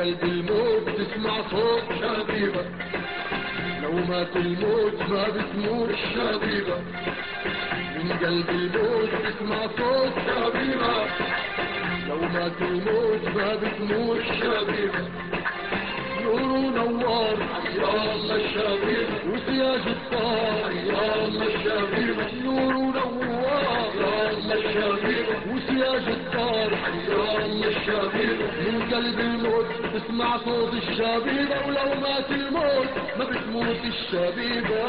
قلب الموت تسمع صوت شبيبة. لو مات الموت ما بتموت الشبيبة من قلب الموت تسمع صوت شبيبة. لو مات الموت ما بتموت الشبيبة نور ونوار يا الله الشبيب يا الله الشبيب من قلب الموت تسمع صوت الشبيبة ولو مات الموت ما بتموت الشبيبة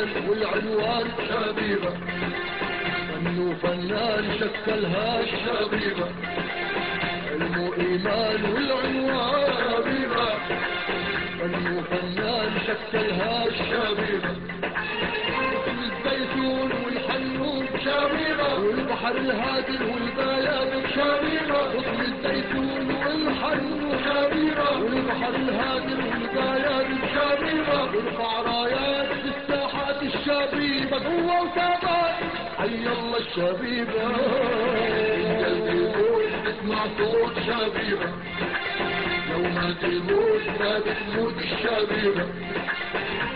وإيمان والعنوان شبيبة فن وفنان شكلها الشبيبة علم وإيمان والعنوان شبيبة فن وفنان شكلها الشبيبة الزيتون والحنون شبيبة والبحر الهادي والبيان شبيبة اسم الزيتون والحنون شبيبة والبحر الهادي الشبيبة قوة وثبات حي الله الشبيبة قلب الموت تسمع صوت شبيبة لو ما تموت ما بتموت الشبيبة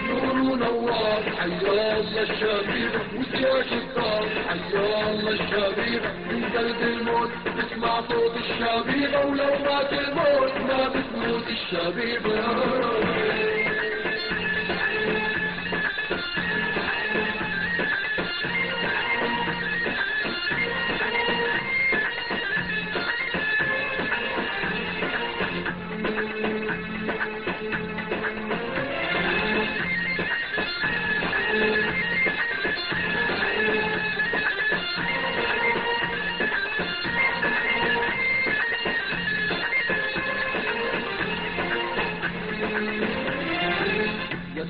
نور ونوار حيا الله الشبيبة وسياج الدار حيا الله الشبيبة من قلب الموت تسمع صوت الشبيبة ولو مات الموت ما بتموت الشبيبة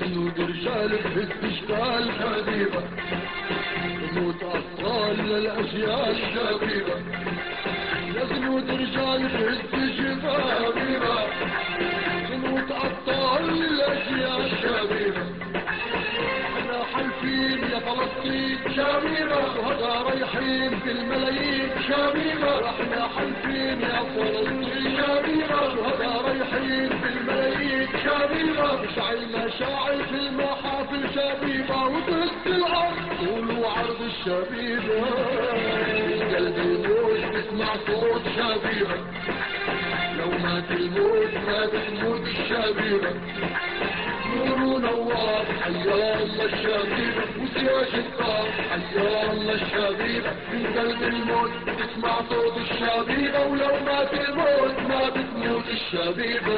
يسود رجال بهز اشكال شبيبة تموت أطفال للاجيال شبيبة يسود رجال بهز شبيبة تموت أطفال للاجيال شبيبة إحنا حالفين يا فلسطين شبيبة وهذا رايحين بالملايين شبيبة. أحنا حالفين يا فلسطين شبيبة وهذا رايحين بالملايين مشعل مشاعل في المحافل شبيبة وتهز الأرض طول وعرض الشبيبة قلب الموت تسمع صوت شبيبة لو مات الموت ما بتموت الشبيبة نور ونوار حيا الله الشبيبة وسياج الدار حيا الله الشبيبة من قلب الموت تسمع صوت الشبيبة ولو مات الموت ما بتموت الشبيبة